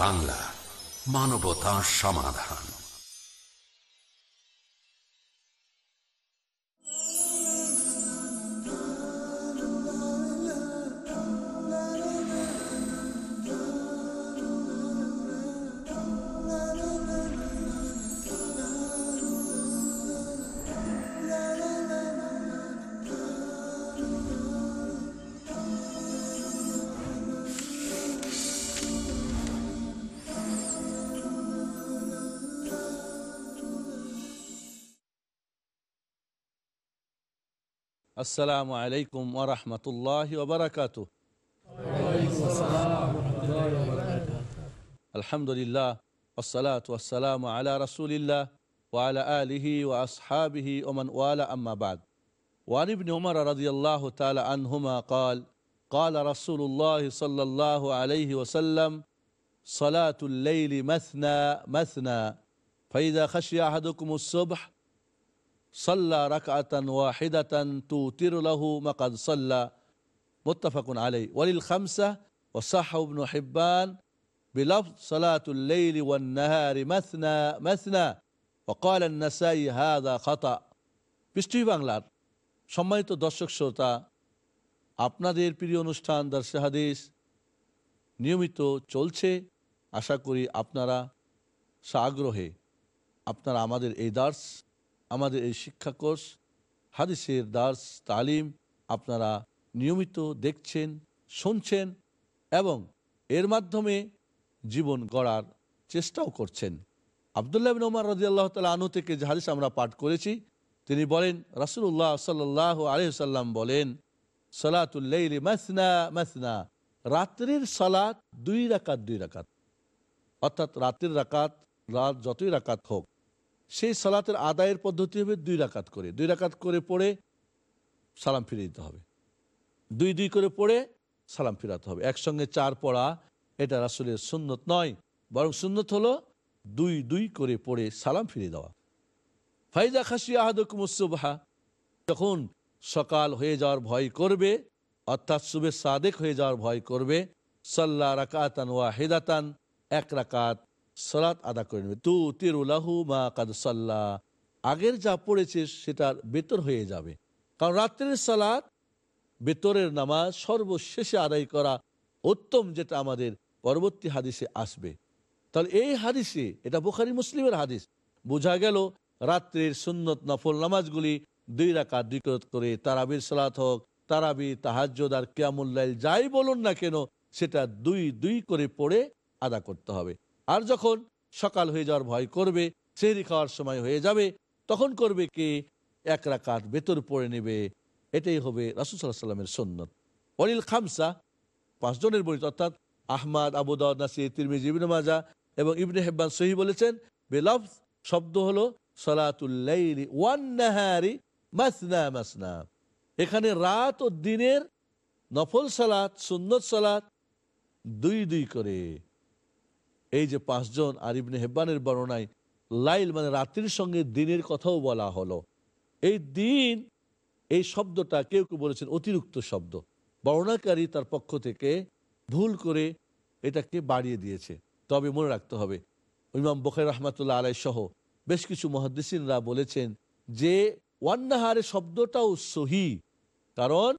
বাংলা মানবতা সমাধান। السلام عليكم ورحمة الله وبركاته. وعليكم السلام ورحمة الله وبركاته الحمد لله والصلاة والسلام على رسول الله وعلى آله وأصحابه ومن والى أما بعد وعن ابن عمر رضي الله تعالى عنهما قال قال رسول الله صلى الله عليه وسلم صلاة الليل مثنى مثنى. فإذا خشي أحدكم الصبح صلى ركعة واحدة توتر له ما قد صلى متفق عليه وللخمسة وصح ابن حبان بلفظ صلاة الليل والنهار مثنى مثنى وقال النسائي هذا خطأ পৃষ্টি বাংলার সম্মানিত দর্শক শ্রোতা আপনাদের প্রিয় অনুষ্ঠান দর্শে হাদিস নিয়মিত চলছে আশা করি আপনারা সাগ্রহে আপনারা আমাদের এই দার্স আমাদের এই শিক্ষা কোর্স, হাদিসের দার্স, তালিম আপনারা নিয়মিত দেখছেন, শুনছেন এবং এর মাধ্যমে জীবন গড়ার চেষ্টাও করছেন। আবদুল্লাহ বিন ওমর রাজি আল্লাহ তালা আনু থেকে যে হাদিস আমরা পাঠ করেছি, তিনি বলেন রাসুল্লাহ সাল্লাহ আলহিসাল্লাম বলেন সালাতুল্লাইলি মাসনা মাসনা, রাত্রির সালাত দুই রাকাত দুই রাকাত। অর্থাৎ রাত্রির রাকাত, রাত যতই রাকাত হোক সেই সালাতের আদায়ের পদ্ধতি হবে দুই রাকাত করে। দুই রাকাত করে পড়ে সালাম ফিরে দিতে হবে। দুই দুই করে পড়ে সালাম ফিরাতে হবে। একসঙ্গে চার পড়া, এটা আসলে সুন্নত নয়, বরং সুন্নত হলো দুই দুই করে পড়ে সালাম ফিরে দেওয়া। ফাইজা খাসি আহাদুকুমুসুবাহা যখন সকাল হয়ে যাওয়ার ভয় করবে, অর্থাৎ সুবে সাদেক হয়ে যাওয়ার ভয় করবে, সাল্লা রাকাতান ওয়া হেদাতান এক রাকাত সালাত আদা করে নেবে। তু তিরুলাহু মা কাদ সাল্লাহ আগের যা পড়েছে সেটার বেতর হয়ে যাবে। কারণ রাত্রের সালাত বেতরের নামাজ সর্বশেষে আদায় করা উত্তম যেটা আমাদের পরবর্তী হাদিসে আসবে। তাহলে এই হাদিসে, এটা বুখারি মুসলিমের হাদিস, বোঝা গেল রাত্রের সুন্নত নফল নামাজগুলি দুই রাকা দুই করে তারাবির সালাত হোক, তারাবি, তাহাজ্জদ আর কিয়ামুল্লাইল যাই বলুন না কেন, সেটা দুই দুই করে পড়ে আদা করতে হবে। আর যখন সকাল হয়ে যাওয়ার ভয় করবে, সেহরি খাওয়ার সময় হয়ে যাবে, তখন করবে কে? এক রাকাত বেতর পড়ে নেবে। এটাই হবে রাসুসাল্লাহ সাল্লামের সন্ন্যত অনিল খামসা পাঁচজনের বর্ণিত, অর্থাৎ আহমাদ আবুদাউদ নাসির, তিরমিজ, ইবনে মাজা এবং ইবনে হেব্বান সহি বলেছেন বেলফ শব্দ হলো সলাতুল্লাইলি ওয়ান নাহারি মাসনা মাসনা। এখানে রাত ও দিনের নফল সালাত, সুন্নত সালাত দুই দুই করে। এই যে পাঁচজন আর ইবনে হেব্বানের বর্ণনায় লাইল মানে রাত্রির সঙ্গে দিনের কথাও বলা হলো। এই দিন, এই শব্দটা কেউ কেউ বলেছেন অতিরিক্ত শব্দ। বর্ণাকারী তার পক্ষ থেকে ভুল করে এটাকে বাড়িয়ে দিয়েছে। তবে মনে রাখতে হবে, ইমাম বখের রহমাতুল্লাহ আলাই সহ বেশ কিছু মহাদিসিনরা বলেছেন যে ওয়ান্নাহারে শব্দটাও সহি, কারণ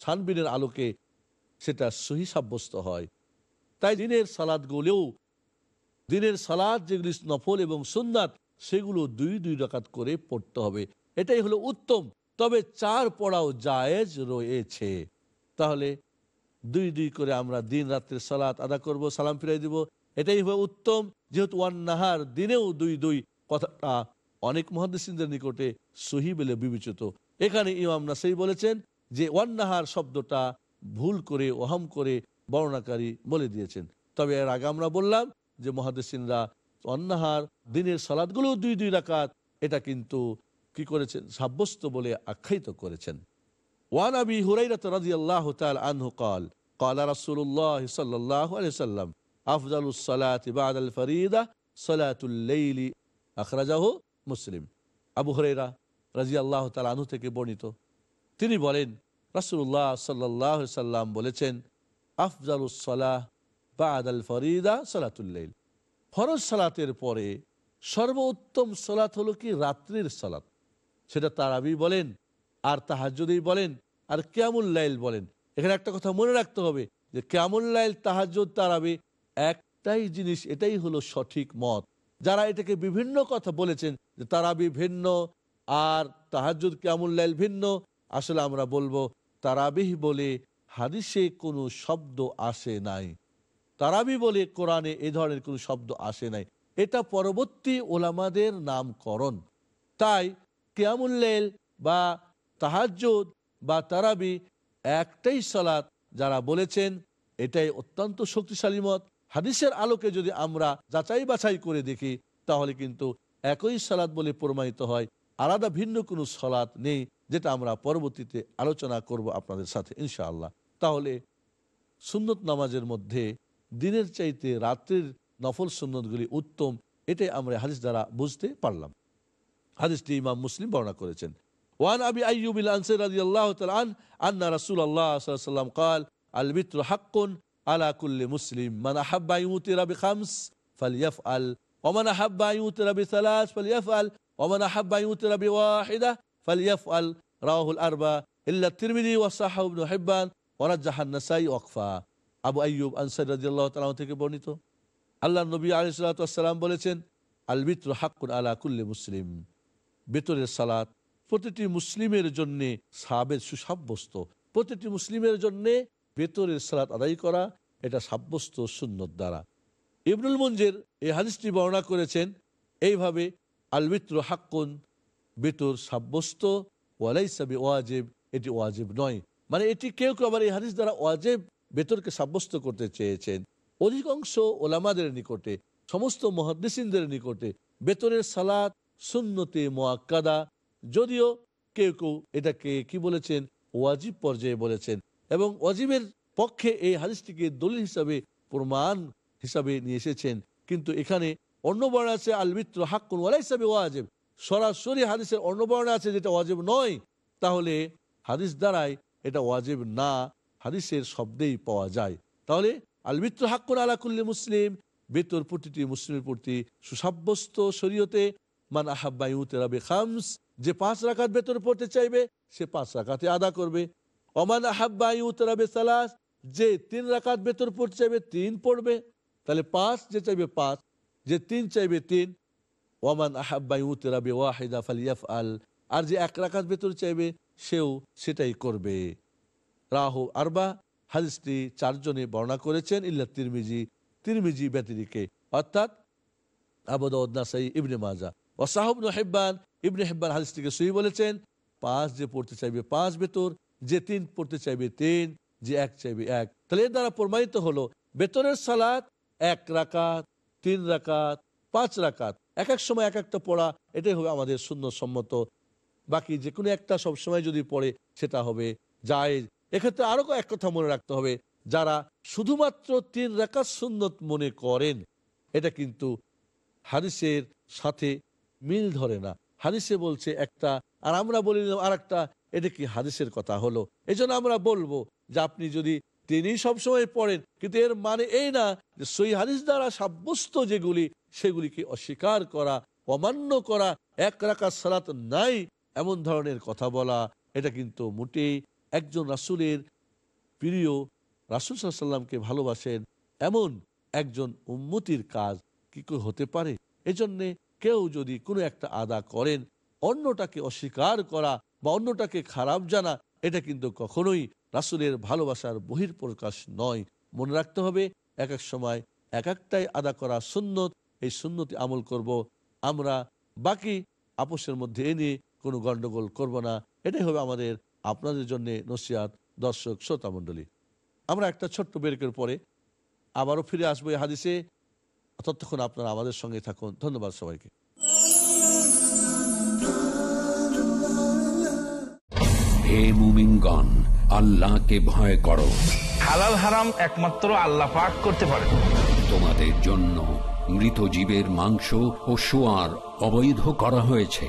ছানবিনের আলোকে সেটা সহি সাব্যস্ত হয়। তাই দিনের সালাদ সালাদগুলোও দিনের সালাদ যেগুলি নফল এবং সুন্নাত, সেগুলো দুই দুই রাকাত করে পড়তে হবে। এটাই হলো উত্তম। তবে চার পড়াও জায়েজ রয়েছে। তাহলে দুই দুই করে আমরা দিন রাত্রের সালাত আদা করব, সালাম ফিরাই দিব। এটাই হবে উত্তম। যেহেতু ওয়ান নাহার দিনেও দুই দুই কথাটা অনেক মহাদিসদের নিকটে সহি বলে বিবেচিত। এখানে ইমাম নাসাই বলেছেন যে ওয়ান নাহার শব্দটা ভুল করে ওহাম করে বর্ণাকারী বলে দিয়েছেন। তবে এর আগে আমরা বললাম যে মহাদেসিনরা অন্নাহার দিনের সালাদগুলো দুই দুই রাকাত এটা কিন্তু কি করেছেন সাব্যস্ত বলে আখ্যায়িত করেছেন ওয়ান আবি হুরাইরাত রাদিয়াল্লাহু তাআলা আনহু قال قال رسول الله صلى الله عليه وسلم أفضل الصلاة بعد الفريضة صلاة الليل أخرجه মুসলিম আবু হরেরা রাজি আল্লাহ তালু থেকে বর্ণিত তিনি বলেন রাসুল্লাহ সাল্লাহ সাল্লাম বলেছেন আফজালুসলাহ ফরিদা ফরজ সালাতের পরে সর্বোত্তম সালাত হলো কি? রাত্রির সালাত। সেটা তারাবি বলেন, আর তাহাজুদেই বলেন, আর লাইল বলেন। এখানে একটা কথা মনে রাখতে হবে যে লাইল তাহাজুদ তারাবি একটাই জিনিস, এটাই হলো সঠিক মত। যারা এটাকে বিভিন্ন কথা বলেছেন যে তারাবি ভিন্ন আর তাহাজুদ লাইল ভিন্ন, আসলে আমরা বলব তারাবিহ বলে হাদিসে কোনো শব্দ আসে নাই। তারাবি বলে কোরআনে এ ধরনের কোনো শব্দ আসে নাই। এটা পরবর্তী ওলামাদের নামকরণ। তাই কেয়ামুল্লেল বা তাহাজ্জুদ বা তারাবি একটাই সালাত যারা বলেছেন, এটাই অত্যন্ত শক্তিশালী মত। হাদিসের আলোকে যদি আমরা যাচাই বাছাই করে দেখি, তাহলে কিন্তু একই সালাত বলে প্রমাণিত হয়। আলাদা ভিন্ন কোনো সলাৎ নেই, যেটা আমরা পরবর্তীতে আলোচনা করব আপনাদের সাথে, ইনশাআল্লাহ। তাহলে সুন্নত নামাজের মধ্যে দিনের চাইতে রাত্রির নফল সুন্নতগুলি উত্তম এটাই আমরা হাদিস দ্বারা বুঝতে পারলাম হাদিসটি ইমাম মুসলিম বর্ণনা করেছেন ওয়ান আবি আইয়ুব আনসার রাদিয়াল্লাহু তাআলা আন আন্না রাসূলুল্লাহ সাল্লাল্লাহু আলাইহি ওয়াসাল্লাম قال البتر حق على كل مسلم من احب ان يوتر بخمس فليفعل ومن احب ان يوتر بثلاث فليفعل ومن احب ان يوتر بواحده فليفعل رواه الاربعه الا الترمذي وصححه ابن حبان ورجح النسائي وقفا আবু আইয়ুব আনসার রাদিয়াল্লাহু তাআলা থেকে বর্ণিত। আল্লাহ নবী আলাইহিস সালাম বলেছেন, আল বিত্র হাক্কুন আলা কুল্লি মুসলিম। বেতরের সালাত প্রতিটি মুসলিমের জন্য সাবের সুসাব্যস্ত। প্রতিটি মুসলিমের জন্য বেতরের সালাত আদায় করা, এটা সাব্যস্ত সুন্নত দ্বারা। ইবনুল মঞ্জের এই হাদিসটি বর্ণনা করেছেন, এইভাবে আল বিত্র হাক্কুন, বেতর সাব্যস্ত ওয়ালাইসাবি ওয়াজেব। এটি ওয়াজেব নয়। মানে এটি কেউ কেউ আবার এই হাদিস দ্বারা ওয়াজেব বেতরকে সাব্যস্ত করতে চেয়েছেন। অধিকাংশ ওলামাদের নিকটে, সমস্ত মহাদ্দেসিনদের নিকটে বেতনের সালাত সুন্নতে মোয়াক্কাদা যদিও কেউ কেউ এটাকে কি বলেছেন, ওয়াজিব পর্যায়ে বলেছেন এবং ওয়াজিবের পক্ষে এই হাদিসটিকে দলিল হিসাবে, প্রমাণ হিসাবে নিয়ে এসেছেন। কিন্তু এখানে অন্য বর্ণ আছে, আলমিত্র হাক্কুন ওয়ালা হিসাবে ওয়াজেব সরাসরি হাদিসের অন্য বর্ণ আছে যেটা ওয়াজেব নয়, তাহলে হাদিস দ্বারাই এটা ওয়াজেব না। হাদিসের শব্দেই পাওয়া যায়। তাহলে আলমিত্র হাক্কুন আলাকুল্লি মুসলিম বেতর প্রতিটি মুসলিমের প্রতি সুসাব্যস্ত শরীয়তে, মান আহাব্বাইউতেরাবে খামস, যে পাঁচ রাকাত বেতর পড়তে চাইবে, সে পাঁচ রাকাতে আদা করবে। অমান আহাব্বাইউতেরাবে সালাস, যে তিন রাকাত বেতর পড়তে চাইবে, তিন পড়বে। তাহলে পাঁচ যে চাইবে, পাঁচ। যে তিন চাইবে, তিন। ওমান আহাব্বাইউতেরাবে ওয়াহিদা ফালিয়াফ আল আর যে এক রাকাত বেতর চাইবে, সেও সেটাই করবে। রাহু আরবা হাদিসটি চারজনে বর্ণনা করেছেন, ইল্লা তিরমিজি তিরমিজি ব্যতিরিকে। অর্থাৎ আবদাই ইবনে মাজা। ও সাহব হেব্বান, ইবনে হেব্বান হাদিসটিকে সই বলেছেন, পাঁচ যে পড়তে চাইবে পাঁচ বেতর যে তিন পড়তে চাইবে তিন, যে এক চাইবে এক। তাহলে এর দ্বারা প্রমাণিত হলো বেতরের সালাত এক রাকাত, তিন রাকাত, পাঁচ রাকাত। এক এক সময় এক একটা পড়া, এটাই হবে আমাদের শূন্য সম্মত বাকি যে কোনো একটা সবসময় যদি পড়ে, সেটা হবে জায়েজ। এক্ষেত্রে আরও এক কথা মনে রাখতে হবে। যারা শুধুমাত্র তিন রাকাত সুন্নত মনে করেন, এটা কিন্তু হাদিসের সাথে মিল ধরে না। হাদিসে বলছে একটা, আর আমরা বলি আর একটা এটা কি হাদিসের কথা হলো? এই আমরা বলব যে আপনি যদি তিনি সবসময় পড়েন, কিন্তু এর মানে এই না যে সই হাদিস দ্বারা সাব্যস্ত যেগুলি, সেগুলিকে অস্বীকার করা, অমান্য করা, এক রাকাত সালাত নাই, এমন ধরনের কথা বলা, এটা কিন্তু মোটেই একজন রাসুলের প্রিয় রাসুল সাল্লামকে ভালোবাসেন, এমন একজন উন্মতির কাজ কি করে হতে পারে? এজন্যে কেউ যদি কোনো একটা আদা করেন, অন্যটাকে অস্বীকার করা বা অন্যটাকে খারাপ জানা, এটা কিন্তু কখনোই রাসুলের ভালোবাসার বহির প্রকাশ নয়। মনে রাখতে হবে, এক এক সময় এক একটাই আদা করা সুন্নত, এই সুন্নতি আমল করব আমরা, বাকি আপোষের মধ্যে এনে কোনো গণ্ডগোল করব না। এটাই হবে আমাদের আপনাদের জন্য নসিয়াত দর্শক শ্রোতা মণ্ডলী। আমরা একটা ছোট্ট বেরকের পরে আবারও ফিরে আসব এই হাদিসে। ততক্ষণ আপনারা আমাদের সঙ্গে থাকুন। ধন্যবাদ সবাইকে। হে মুমিনগণ আল্লাহকে ভয় করো। হালাল হারাম একমাত্র আল্লাহ পাক করতে পারে। তোমাদের জন্য মৃত জীবের মাংস ও সোয়ার অবৈধ করা হয়েছে।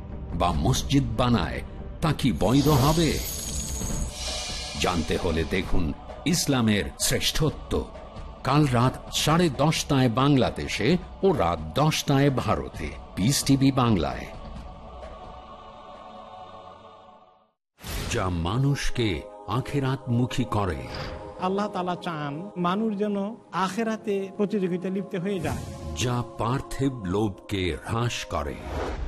বা মসজিদ বানায়, তা কি বৈধ হবে? জানতে হলে দেখুন ইসলামের শ্রেষ্ঠত্ব। কাল রাত সাড়ে দশটায় বাংলাদেশে ও রাত দশটায় ভারতে। পিস টিভি বাংলায়। যা মানুষকে আখেরাতমুখী করে। আল্লাহ তালা চান মানুষ যেন আখেরাতে প্রতিযোগিতা লিপ্ত হয়ে যায়। যা পার্থিব লোভকে হ্রাস করে।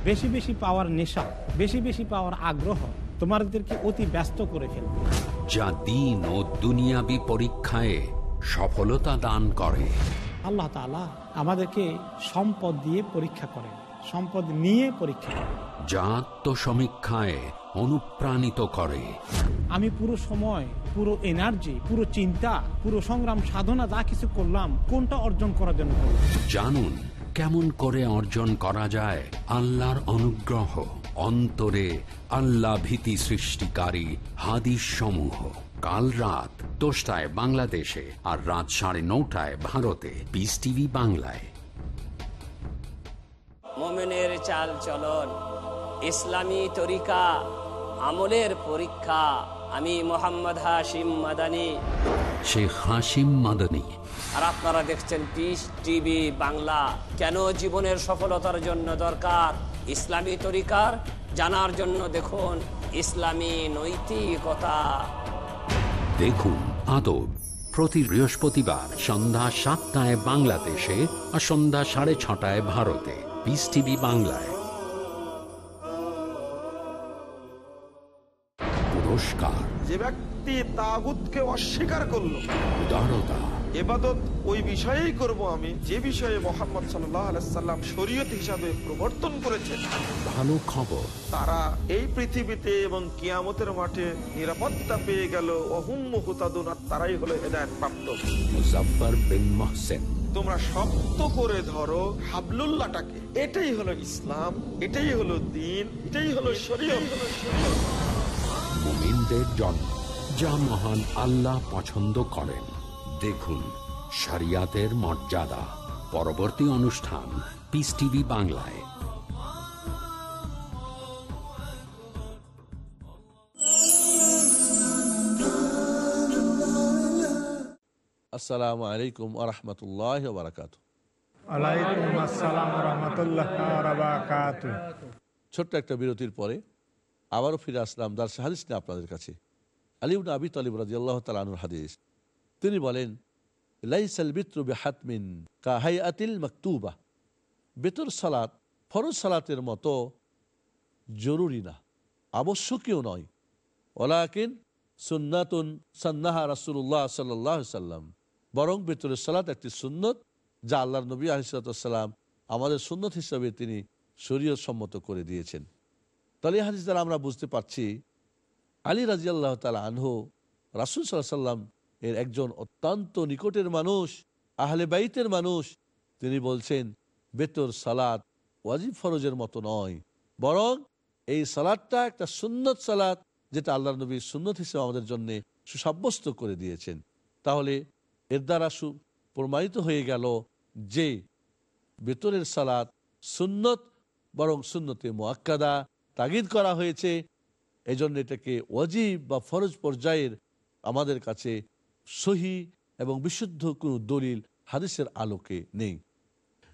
বেশি বেশি পাওয়ার নেশা বেশি বেশি পাওয়ার আগ্রহ তোমাদেরকে অতি ব্যস্ত করে ফেলবে। যা দিন ও দুনিয়াবি পরীক্ষায় সফলতা দান করে। আল্লাহ তালা আমাদেরকে সম্পদ দিয়ে পরীক্ষা করেন সম্পদ নিয়ে পরীক্ষা করেন। যা আত্মসমীক্ষায় অনুপ্রাণিত করে। আমি পুরো সময় পুরো এনার্জি পুরো চিন্তা পুরো সংগ্রাম সাধনা যা কিছু করলাম কোনটা অর্জন করার জন্য জানুন কেমন করে অর্জন করা যায় আল্লাহর অনুগ্রহ অন্তরে আল্লাহ ভীতি সৃষ্টিকারী হাদিস সমূহ কাল রাত দশটায় বাংলাদেশে আর রাত সাড়ে নটায় ভারতে। পিস টিভি বাংলায়। মোমেনের চাল চলন ইসলামী তরিকা আমলের পরীক্ষা। আমি মোহাম্মদ হাশিম মাদানি। শেখ হাসিম মাদানী। আর আপনারা দেখছেন পিস টিভি বাংলা। কেন জীবনের সফলতার জন্য দরকার? ইসলামী তরিকার জানার জন্য দেখুন ইসলামী নৈতিকতা। দেখুন আদব। প্রতি বৃহস্পতিবার সন্ধ্যা সাতটায় বাংলাদেশে আর সন্ধ্যা সাড়ে ছটায় ভারতে। পিস টিভি বাংলায়। ব্যক্তি তাগুতকে অস্বীকার করল। উদারতা এবাদত ওই বিষয়েই করব আমি যে বিষয়ে মোহাম্মদ আলাইসাল্লাম শরীয়ত হিসাবে প্রবর্তন করেছেন। ভালো খবর। তারা এই পৃথিবীতে এবং কিয়ামতের মাঠে নিরাপত্তা পেয়ে গেল। অহুম হুতাদুন তারাই হলো হেদায়ত প্রাপ্ত। মুজফার বিন মহসেন। তোমরা শক্ত করে ধরো হাবলুল্লাহটাকে। এটাই হলো ইসলাম এটাই হলো দিন এটাই হলো শরীয়ত। মুমিনদের জন্ম। যা মহান আল্লাহ পছন্দ করেন। দেখুন শরিয়াতের মর্যাদা। পরবর্তী অনুষ্ঠান পিস টিভি বাংলায়। আসসালামু আলাইকুম আরহামতুল্লাহ বারাকাত ওয়ালাইকুম আসসালাম রহমতুল্লাহ বারাকাতু ছোট্ট একটা বিরতির পরে আবারও ফিরে আসলাম দার হাদিস নিয়ে আপনাদের কাছে। আলিউন আবি তালিব রাজি আল্লাহ তালুর হাদিস। তিনি বলেন, লাইসাল বিত্রু বেহাতমিন কাহাই আতিল মকতুবা। বেতর সালাত ফরজ সালাতের মতো জরুরি না, আবশ্যকীয় নয়। ওলাকিন সুন্নাতুন সান্নাহা রাসুল্লাহ সাল্লাহ সাল্লাম। বরং বেতরের সালাত একটি সুন্নত যা আল্লাহর নবী আলিসাল্লাম আমাদের সুন্নত হিসাবে তিনি শরীয়ত সম্মত করে দিয়েছেন। তাহলে হাদিস দ্বারা আমরা বুঝতে পারছি আলী রাজি আল্লাহ তালা আনহু রাসুল সাল্লাহ সাল্লাম এর একজন অত্যন্ত নিকটের মানুষ, আহলে বাইতের মানুষ। তিনি বলছেন, বেতর সালাত ওয়াজিব ফরজের মতো নয়। বরং এই সালাদটা একটা সুন্নত সালাদ যেটা আল্লাহ নবী সুন্নত হিসেবে আমাদের জন্য সুসাব্যস্ত করে দিয়েছেন। তাহলে এর দ্বারা সু প্রমাণিত হয়ে গেল যে বেতরের সালাত সুন্নত, বরং সুন্নতে মোয়াক্কাদা তাগিদ করা হয়েছে। এই জন্য এটাকে ওয়াজিব বা ফরজ পর্যায়ের আমাদের কাছে সহি এবং বিশুদ্ধ কোনো দলিল হাদিসের আলোকে নেই।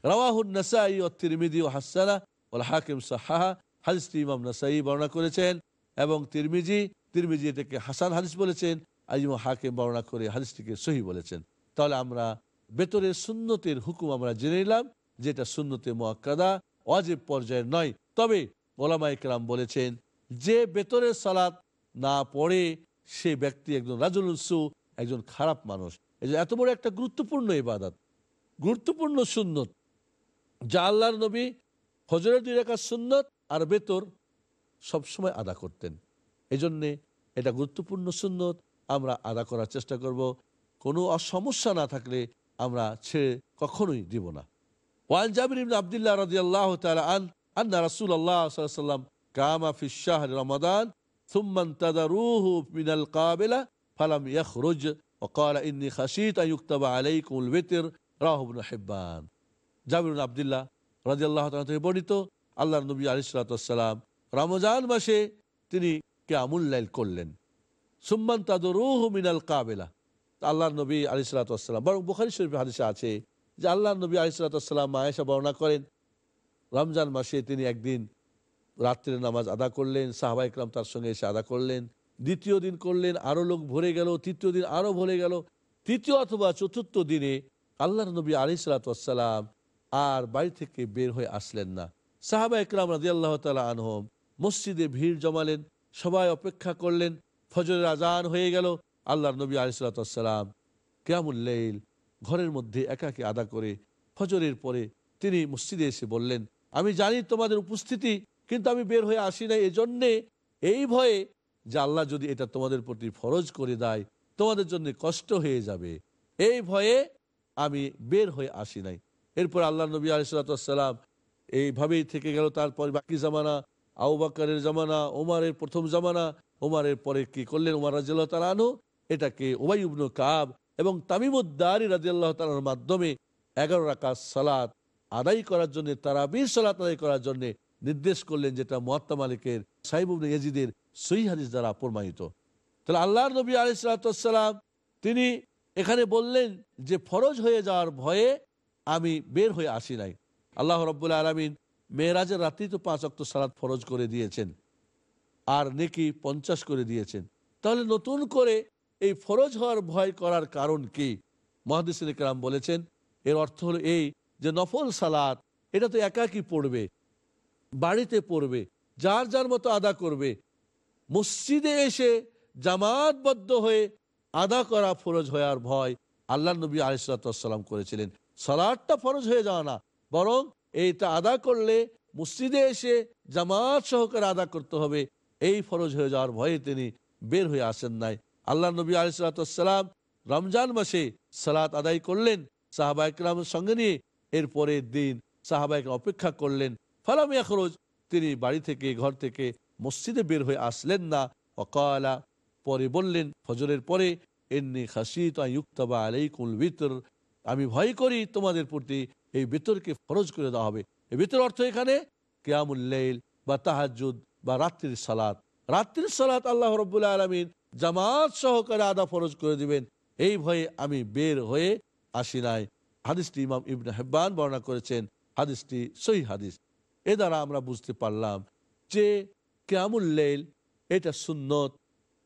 রাওয়াহুন নাসাই ও তিরমিদি ও হাসানা ওল হাকিম সাহা হাদিসটি ইমাম নাসাই বর্ণনা করেছেন এবং তিরমিজি তিরমিজি এটাকে হাসান হাদিস বলেছেন আইম হাকিম বর্ণনা করে হাদিসটিকে সহি বলেছেন। তাহলে আমরা বেতরের সুন্নতের হুকুম আমরা জেনে নিলাম, যেটা সুন্নতে মোয়াক্কাদা ওয়াজিব পর্যায়ের নয়। তবে ওলামা ইকরাম বলেছেন যে বেতরের সালাত না পড়ে সে ব্যক্তি একজন রাজুলসু একজন খারাপ মানুষ। এই এত বড় একটা গুরুত্বপূর্ণ ইবাদত, গুরুত্বপূর্ণ সুন্নত, যা আল্লাহর নবী হজরের দুই রেখা সুন্নত আর বেতর সবসময় আদা করতেন। এই জন্যে এটা গুরুত্বপূর্ণ সুন্নত, আমরা আদা করার চেষ্টা করব। কোনো সমস্যা না থাকলে আমরা ছেড়ে কখনোই দিব না। ওয়ান জাবির আব্দুল্লাহ রাদিয়াল্লাহু তাআলা আন, আন্না রাসূলুল্লাহ সাল্লাল্লাহু কামা ফি শাহর রমাদান ثم انتظروه من القابلة فلم يخرج وقال إني خشيت أن يكتب عليكم الوتر রাহ ইবনে হিব্বান জাবির ইবনে আব্দুল্লাহ রাদিয়াল্লাহু তাআলা থেকে বর্ণিত আল্লাহর নবী আলাইহিস সালাতু ওয়াসসালাম রমজান মাসে তিনি কিয়ামুল লাইল করলেন সুম্মান তাদরুহু মিনাল কাবেলা আল্লাহর নবী আলি সালাতাম বরং বুখারি শরীফ হাদিসে আছে যে আল্লাহর নবী আলি সালাতাম মায়েশা বর্ণনা করেন রমজান মাসে তিনি একদিন রাত্রের নামাজ আদা করলেন, সাহাবা ইকরাম তার সঙ্গে এসে আদা করলেন। দ্বিতীয় দিন করলেন, আরও লোক ভরে গেল, তৃতীয় দিন আরও ভরে গেল। তৃতীয় অথবা চতুর্থ দিনে আল্লাহর নবী আলি সালাতাম আর বাড়ি থেকে বের হয়ে আসলেন না। সাহাবা ইকরাম রাজি আল্লাহ তালা আনহম মসজিদে ভিড় জমালেন, সবাই অপেক্ষা করলেন, ফজরের আজান হয়ে গেল, আল্লাহর নবী আলিসাল্লাম কেয়ামুল্লাইল ঘরের মধ্যে একাকে আদা করে ফজরের পরে তিনি মসজিদে এসে বললেন, আমি জানি তোমাদের উপস্থিতি কিন্তু আমি বের হয়ে আসি না এজন্যে এই ভয়ে যে আল্লাহ যদি এটা তোমাদের প্রতি ফরজ করে দেয়, তোমাদের জন্য কষ্ট হয়ে যাবে। এই ভয়ে আমি বের হয়ে আসি নাই। এরপর আল্লাহ নবী আলিসাল্লাম এইভাবেই থেকে গেল। তারপর বাকি জামানা আউ জামানা ওমারের প্রথম জামানা ওমারের পরে কি করলেন? ওমার রাজিয়াল্লাহ তালানো এটাকে ওবাই কাব এবং তামিমুদ্দারি রাজিয়াল্লাহ তালার মাধ্যমে এগারো রাকাত সালাত আদায় করার জন্য তারা বীর সালাত আদায় করার জন্য নির্দেশ করলেন যেটা মহাত্মা মালিকের সাহিবুল ইয়াজিদের সহি হাদিস দ্বারা প্রমাণিত। তাহলে আল্লাহর নবী আলিসাল্লাম তিনি এখানে বললেন যে ফরজ হয়ে যাওয়ার ভয়ে আমি বের হয়ে আসি নাই। আল্লাহ রব্বুল আলমিন মেয়েরাজের রাত্রি তো পাঁচ অক্ট সালাদ ফরজ করে দিয়েছেন আর নেকি পঞ্চাশ করে দিয়েছেন। তাহলে নতুন করে এই ফরজ হওয়ার ভয় করার কারণ কি? মহাদিসিন কালাম বলেছেন, এর অর্থ হলো এই যে নফল সালাত, এটা তো একাকি পড়বে। বাড়িতে পড়বে, যার যার মতো আদা করবে। মসজিদে এসে জামাতবদ্ধ হয়ে আদা করা ফরজ হওয়ার ভয় আল্লাহ নবী আলিসাল্লাম করেছিলেন। সালাদটা ফরজ হয়ে যাওয়া না, বরং এইটা আদা করলে মসজিদে এসে জামাত সহকারে আদা করতে হবে। এই ফরজ হয়ে যাওয়ার ভয়ে তিনি বের হয়ে আসেন নাই। আল্লাহ নবী আলিসাল্লাম রমজান মাসে সালাত আদায় করলেন সাহাবাইকরামের সঙ্গে নিয়ে এর পরের দিন সাহাবাইক অপেক্ষা করলেন। ফালামিয়া খরচ তিনি বাড়ি থেকে, ঘর থেকে মসজিদে বের হয়ে আসলেন না। অকালা, পরে বললেন, ফজরের পরে এমনি খাসি ইউক্তবা আলাইকুল ভিতর আমি ভয় করি তোমাদের প্রতি, এই বেতরকে ফরজ করে দেওয়া হবে। এই বেতর অর্থ এখানে? কেয়ামুল্লাইল বা তাহাজুদ বা রাত্রির সালাত। রাত্রির সালাত আল্লাহ রব্বুল্লাহ আলমিন জামাত সহকারে আদা ফরজ করে দিবেন। এই ভয়ে আমি বের হয়ে আসি নাই। হাদিসটি ইমাম ইবনে হেব্বান বর্ণনা করেছেন। হাদিসটি সহি হাদিস। এ দ্বারা আমরা বুঝতে পারলাম যে কেয়ামুল্লাইল এটা সুন্নত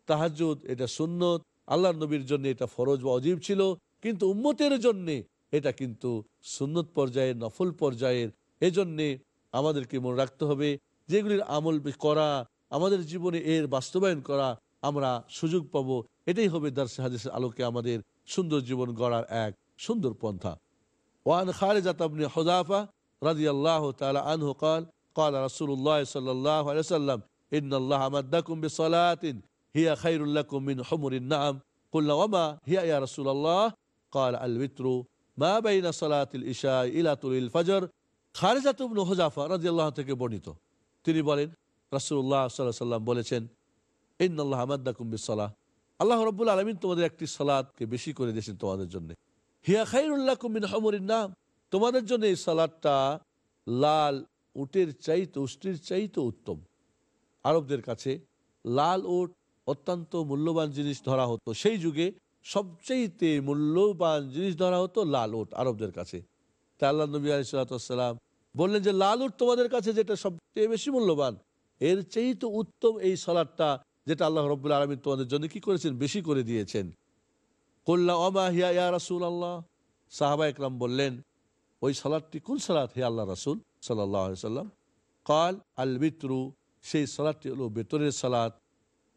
তাহাজুদ এটা সুন্নত আল্লাহ নবীর জন্য এটা ফরজ বা অজীব ছিল, কিন্তু উম্মতের জন্যে এটা কিন্তু সুন্নত পর্যায়ের, নফল পর্যায়ের। এজন্যে আমাদেরকে মনে রাখতে হবে, যেগুলির আমল করা, আমাদের জীবনে এর বাস্তবায়ন করা আমরা সুযোগ পাব। এটাই হবে দার্সে হাদিসের আলোকে আমাদের সুন্দর জীবন গড়ার এক সুন্দর পন্থা। ওয়ান খারেজাত আপনি হজাফা রাজি আল্লাহ তালা আনহু কাল قال رسول الله صلى الله عليه وسلم إن الله أمدكم بصلاة هي خير لكم من حمر النعم قلنا وما هي يا رسول الله قال الوتر মা বাইনা সালাতিল ইশা ইলা তুলিল ফজর খারেজাত ইবনু হুজাফা রাদিয়াল্লাহু থেকে বর্ণিত তিনি বলেন রাসূলুল্লাহ সাল্লাল্লাহু আলাইহি সাল্লাম বলেছেন ইন্নাল্লাহ আমাদাকুম বিসসালাহ আল্লাহ রাব্বুল আলামিন তোমাদের একটি সালাতকে বেশি করে দিয়েছেন তোমাদের জন্য হিয়া খাইরুল্লাকুম মিন হুমুরিন নাম তোমাদের জন্য এই সালাতটা লাল উটের চাইতে উষ্টির চাইতে উত্তম। আরবদের কাছে লাল উট অত্যন্ত মূল্যবান জিনিস ধরা হতো। সেই যুগে সবচেয়ে মূল্যবান জিনিস ধরা হতো লাল উট আরবদের কাছে। তা আল্লাহ নবী আলিসাল্লাম বললেন যে, লাল উট তোমাদের কাছে যেটা সবচেয়ে বেশি মূল্যবান, এর তো উত্তম এই সলাদটা যেটা আল্লাহ রব্বুল আলমী তোমাদের জন্য কি করেছেন? বেশি করে দিয়েছেন। কল্লা অমা হিয়া ইয়া রাসুল আল্লাহ সাহাবা একরাম বললেন ওই সালাদটি কোন সালাদ? হে আল্লাহ রাসুল সাল্লাহ সাল্লাম। কাল আল বিত্রু সেই সালাদটি হলো বেতরের সালাদ।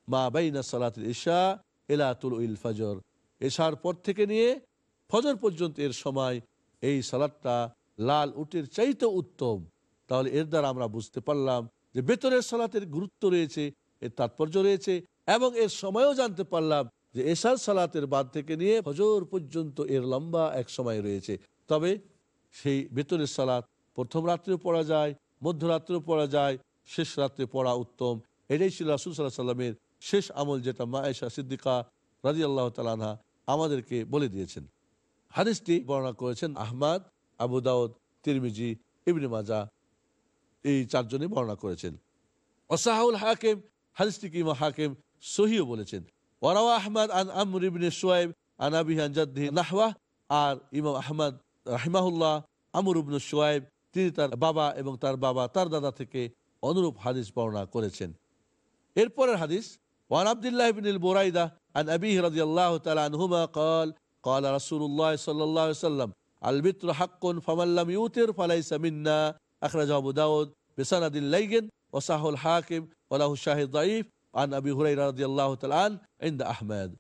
মা বাইনা সালাত ইশা এলাতুল ইল ফজর। এশার পর থেকে নিয়ে ফজর পর্যন্ত এর সময় এই সালাদটা লাল উটের চাইতে উত্তম। তাহলে এর দ্বারা আমরা বুঝতে পারলাম যে বেতনের সালাতের গুরুত্ব রয়েছে, এর তাৎপর্য রয়েছে এবং এর সময়ও জানতে পারলাম যে এশার সালাতের বাদ থেকে নিয়ে ফজর পর্যন্ত এর লম্বা এক সময় রয়েছে। তবে সেই বেতনের সালাত প্রথম রাত্রেও পড়া যায়, মধ্যরাত্রেও পড়া যায়, শেষ রাত্রে পড়া উত্তম। এটাই ছিল রাসুল সাল্লাহ সাল্লামের শেষ আমল যেটা মা এশা সিদ্দিকা রাজি আল্লাহ তালানহা আমাদেরকে বলে দিয়েছেন। হাদিসটি বর্ণনা করেছেন আহমাদ, আবু দাউদ, তিরমিজি, ইবনে মাজা। এই চারজনই বর্ণনা করেছেন। ওসাহুল হাকিম হাদিসটিকে ইমা হাকিম সহিও বলেছেন। ওরাওয়া আহমদ আন আমর ইবনে সোয়েব আন আবিহান জাদ্দি নাহওয়া আর ইমাম আহমদ রাহিমাহুল্লাহ আমর ইবনে সোয়েব তিনি তার বাবা এবং তার বাবা তার দাদা থেকে অনুরূপ হাদিস বর্ণনা করেছেন এরপরের হাদিস one Abdullah ibnul Buraida عن أبيه رضي الله تعالى عنهما قال قال رسول الله صلى الله عليه وسلم البتر حق فمن لم يوتر فليس منا أخرجه أبو داود بسند لين وصح الحاكم وله شاهد ضعيف عن أبي هريرة رضي الله تعالى عنه عند أحمد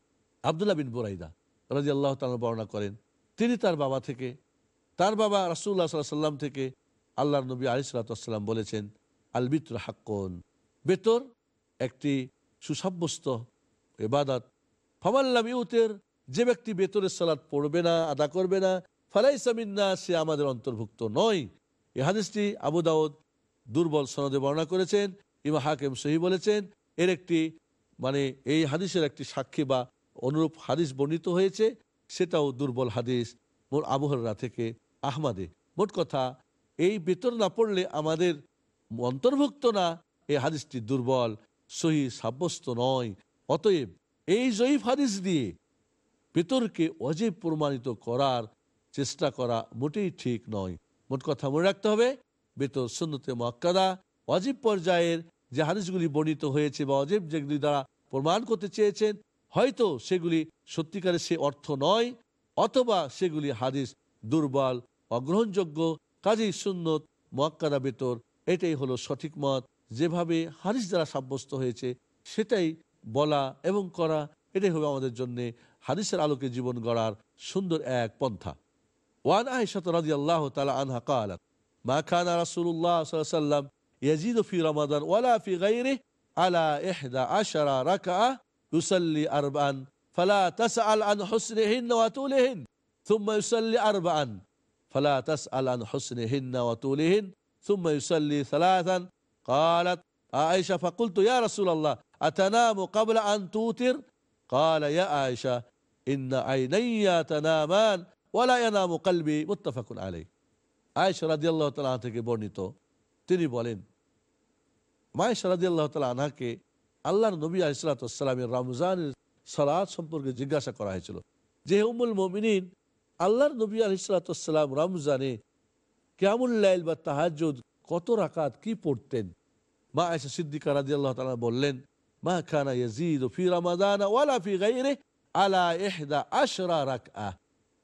Abdullah bin Buraida রাজি আল্লাহ তালা বর্ণনা করেন তিনি তার বাবা থেকে তার বাবা রাসুল্লাহ সাল্লাম থেকে আল্লাহ নবী আলিসাল্লাম বলেছেন আল বিত্র হাক্কন। বেতর একটি সুসাব্যস্ত এবাদত ফমাল্লাম ইউতের, যে ব্যক্তি বেতরের সালাদ পড়বে না, আদা করবে না ফালাই সামিন্না সে আমাদের অন্তর্ভুক্ত নয়। এ হাদিসটি আবু দাউদ দুর্বল সনদে বর্ণনা করেছেন ইমা হাকিম সহি বলেছেন। এর একটি মানে এই হাদিসের একটি সাক্ষী বা অনুরূপ হাদিস বর্ণিত হয়েছে, সেটাও দুর্বল হাদিস। মোর আবহরা থেকে আহমাদে। মোট কথা, এই বেতন না পড়লে আমাদের অন্তর্ভুক্ত না এই হাদিসটি দুর্বল, সহি সাব্যস্ত নয়। অতএব এই জয়ীফ হাদিস দিয়ে বেতরকে অজীব প্রমাণিত করার চেষ্টা করা মোটেই ঠিক নয়। মোট কথা মনে রাখতে হবে, বেতর সুন্নতে মক্কাদা অজীব পর্যায়ের যে হাদিসগুলি বর্ণিত হয়েছে বা অজীব যেগুলি দ্বারা প্রমাণ করতে চেয়েছেন, হয়তো সেগুলি সত্যিকারের সে অর্থ নয়, অথবা সেগুলি হাদিস দুর্বল, অগ্রহণযোগ্য, কাজী সুন্নত, মোয়াক্কাদা বেতর, এটাই হলো সঠিক মত। যেভাবে হারিস দ্বারা সাব্যস্ত হয়েছে, সেটাই বলা এবং করা, এটাই হবে আমাদের জন্যে হারিসের আলোকে জীবন গড়ার সুন্দর এক পন্থা। ওয়ান আয়েশাত রাজি আল্লাহ তালা আনহা কাল মা খান রাসুল্লাহ সাল্লাম ইয়াজিদ ফি রমাদান ওয়ালা ফি গাইরে আলা ইহদা আশারা রাকা ইউসাল্লি আরবান, ফালা তাসআল আন হুসনিহিন ওয়া তুলিহিন। সুম্মাইসাল্লি আর বান ফালা তাস আলান হোসনে হিন্না তুলিহীন সুম্মাইসাল্লি সালাহান কালাত আয়েশা ফাকুল তো ইয়া রসুল আল্লাহ আতানামু কাবলা আন তুতির কালা ইয়া আয়েশা ইন্না আইনাইয়া তানামান ওয়ালা ইয়ানামু কালবি মুত্তাফাকুন আলাই আয়েশা আল্লাহ তাআলা থেকে বর্ণিত। তিনি বলেন, মায়েশা রাদিয়াল্লাহু তাআলা আনহাকে আল্লাহর নবী আলাইহিস সালামের রমজানের সালাত সম্পর্কে জিজ্ঞাসা করা হয়েছিল। যে উমুল মুমিনিন আল্লাহর নবী আলিসাল্লাম রমজানে কেমন লাইল বা তাহাজুদ কত রাকাত কি পড়তেন? মা আয়সা সিদ্দিকা রাজি আল্লাহ তালা বললেন, মা খানা ইয়াজিদ ফি রমাদান ওয়ালা ফি গাইরে আলা ইহদা আশরা রাকআ।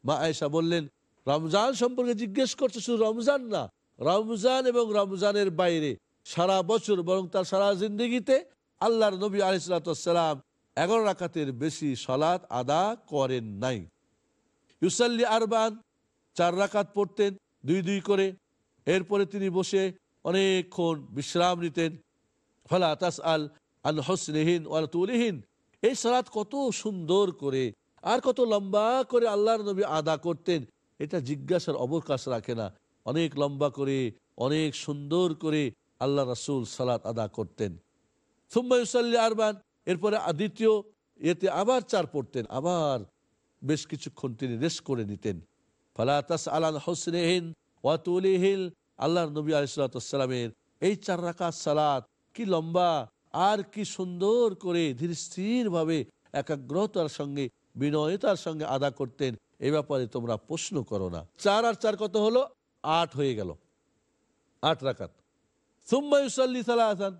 মা আয়েশা বললেন, রমজান সম্পর্কে জিজ্ঞেস করছে শুধু রমজান না, রমজান এবং রমজানের বাইরে সারা বছর বরং তার সারা জিন্দগিতে আল্লাহর নবী আলিসাল্লাম এগারো রাকাতের বেশি সলাৎ আদা করেন নাই। ইউসাল্লি আরবান, চার রাকাত পড়তেন, দুই দুই করে। এরপরে তিনি বসে অনেকক্ষণ বিশ্রাম নিতেন। ফলা তাস আল আল হসনেহীন ওয়াল তুলিহীন। এই সালাত কত সুন্দর করে আর কত লম্বা করে আল্লাহর নবী আদা করতেন, এটা জিজ্ঞাসার অবকাশ রাখে না। অনেক লম্বা করে, অনেক সুন্দর করে আল্লাহ রাসুল সালাত আদা করতেন। সুম্মাইসাল্লি আরবান, এরপরে দ্বিতীয়, এতে আবার চার পড়তেন, আবার বেশ কিছুক্ষণ তিনি রেস্ট করে নিতেন। ফালাতাস আলান হোসনেহীন ওয়াতুলিহিল আল্লাহর নবী আলিসাল্লামের এই চার রাকাত সালাত কি লম্বা, আর কি সুন্দর করে ধীর স্থির ভাবে একাগ্রতার সঙ্গে, বিনয়তার সঙ্গে আদা করতেন, এ ব্যাপারে তোমরা প্রশ্ন করো না। চার আর চার কত হলো? আট হয়ে গেল। আট রাকাত। সুম্মাইসাল্লি সালাহান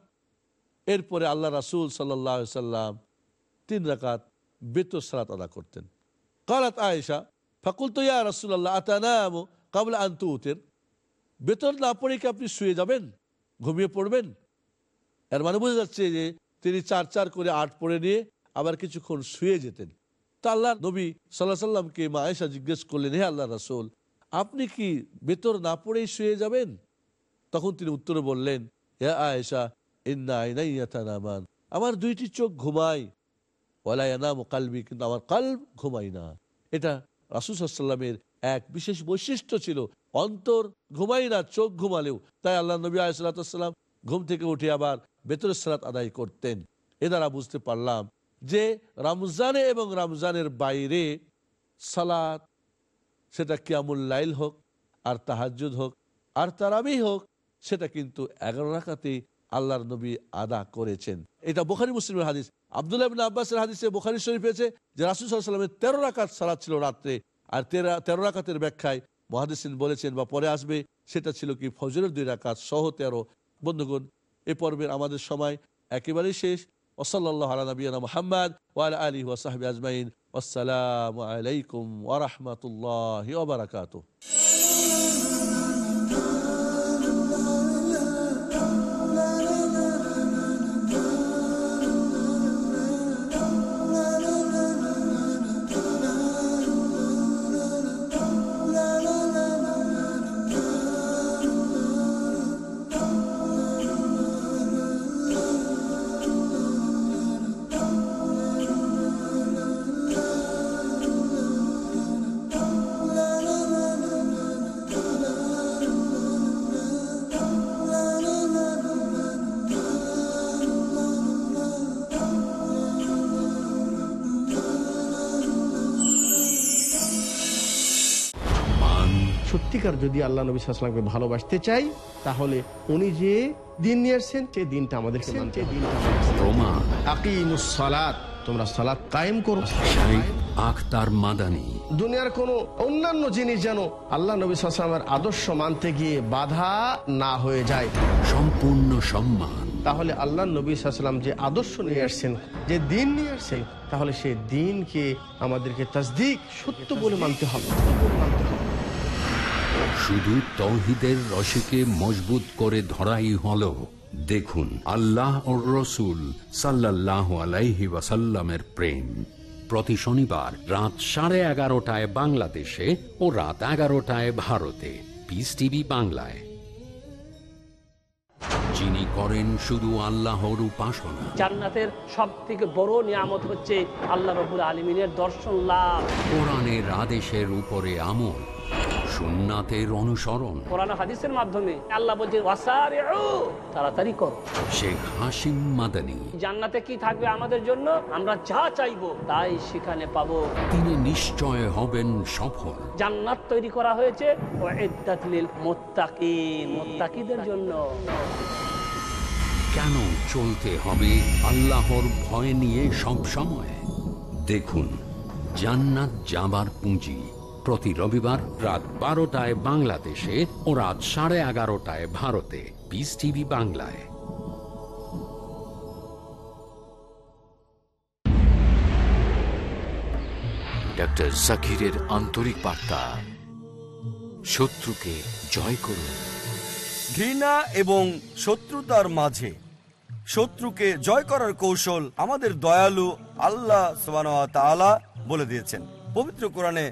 এরপরে আল্লাহ রাসুল সাল্লাম তিন রাকাত বেতর সালাত আদা করতেন। কালাত আয়েশা ফাকুল তো ইয়া রাসুল্লাহ আতানাম কাবলা আন্তুতের বেতন না পড়ে কি আপনি শুয়ে যাবেন? ঘুমিয়ে পড়বেন? এর মানে বোঝা যাচ্ছে যে তিনি চার চার করে আট পড়ে নিয়ে আবার কিছুক্ষণ শুয়ে যেতেন। তা আল্লাহ নবী সাল্লাহ সাল্লামকে মা আয়েশা জিজ্ঞেস করলেন, হে আল্লাহ রাসুল, আপনি কি বেতর না পড়েই শুয়ে যাবেন? তখন তিনি উত্তরে বললেন, হে আয়েশা, ইন্না আইনাইয়াতানামান আমার দুইটি চোখ ঘুমায় ওয়ালায়ানাম কালবি, কিন্তু আমার কাল্ব ঘুমাই না। এটা রাসুসাল্লামের এক বিশেষ বৈশিষ্ট্য ছিল। অন্তর ঘুমাই না, চোখ ঘুমালেও। তাই আল্লাহ নবী আলাইসাল্লাম ঘুম থেকে উঠে আবার বেতরের সালাত আদায় করতেন। এ দ্বারা বুঝতে পারলাম যে রমজানে এবং রমজানের বাইরে সালাত, সেটা কিয়ামুল লাইল হোক, আর তাহাজুদ হোক, আর তারাবি হোক, সেটা কিন্তু এগারো রাখাতে আল্লাহর নবী আদা করেছেন। এটা বোখারি মুসলিমের হাদিস। আবদুল্লাহ ইবিন আব্বাসের হাদিসে বোখারি শরীফ হয়েছে যে রাসুল সাল্লামের তেরো রাকাত সালাত ছিল রাত্রে আর তেরো তেরো রাকাতের ব্যাখ্যায় মহাদিসিন বলেছেন বা পরে আসবে, সেটা ছিল কি ফজরের দুই রাকাত সহ তেরো। বন্ধুগণ, এ পর্বের আমাদের সময় একেবারেই শেষ। ওসল্লাহ আলা মোহাম্মদ ওয়াল আলী ওয়াসাহাবি আজমাইন। আসসালামু আলাইকুম ওরহমতুল্লাহ ওবরাকাত সত্যিকার যদি আল্লাহ নবী সাল্লামকে ভালোবাসতে চাই তাহলে উনি যে দিন নিয়ে আসছেন সেই দিনটা আমাদেরকে মানতে হবে। প্রমাণ আকিমুস সালাত তোমরা সালাত কায়েম করো। শাইখ আখতার মাদানী। দুনিয়ার কোনো অন্যান্য জিনিস যেন আল্লাহ নবী আদর্শ মানতে গিয়ে বাধা না হয়ে যায়। সম্পূর্ণ সম্মান। তাহলে আল্লাহ নবী সাল্লাম যে আদর্শ নিয়ে আসছেন যে দিন নিয়ে আসছেন তাহলে সেই দিনকে আমাদেরকে তাসদিক সত্য বলে মানতে হবে। শুধু তৌহিদের রশিকে মজবুত করে ধরাই হলো। দেখুন আল্লাহ ও রসুল সাল্লাহ আলাইহি ওয়াসাল্লামের প্রেম। প্রতি শনিবার রাত সাড়ে এগারোটায় বাংলাদেশে ও রাত এগারোটায় ভারতে। পিস টিভি বাংলায়। যিনি করেন শুধু আল্লাহর উপাসনা। জান্নাতের সব থেকে বড় নিয়ামত হচ্ছে আল্লাহ রবুল আলমিনের দর্শন লাভ। কোরআনের আদেশের উপরে আমল। সুন্নাতের অনুসরণ। কোরআন হাদিসের মাধ্যমে আল্লাহ বলছে "ওয়াসারি'ু", তাড়াতাড়ি করো। শেখ হাসিম মাদানী। জান্নাতে কি থাকবে আমাদের জন্য? আমরা যা চাইব তাই সেখানে পাবো। তিনি নিশ্চয় হবেন সফল। জান্নাত তৈরি করা হয়েছে ওয়াইদ্দাত লিল মুত্তাকিন মুত্তাকিদের জন্য। কেন চলতে হবে আল্লাহর ভয় নিয়ে সব সময়? দেখুন জান্নাত যাবার পুঁজি। প্রতি রবিবার রাত বারোটায় বাংলাদেশে ও রাত সাড়ে এগারোটায় ভারতে। পিস টিভি বাংলায়। ডক্টর জাকিরের আন্তরিক বার্তা। শত্রুকে জয় করুন। ঘৃণা এবং শত্রুতার মাঝে শত্রুকে জয় করার কৌশল আমাদের দয়ালু আল্লাহ তাআলা বলে দিয়েছেন। পবিত্র কোরআনে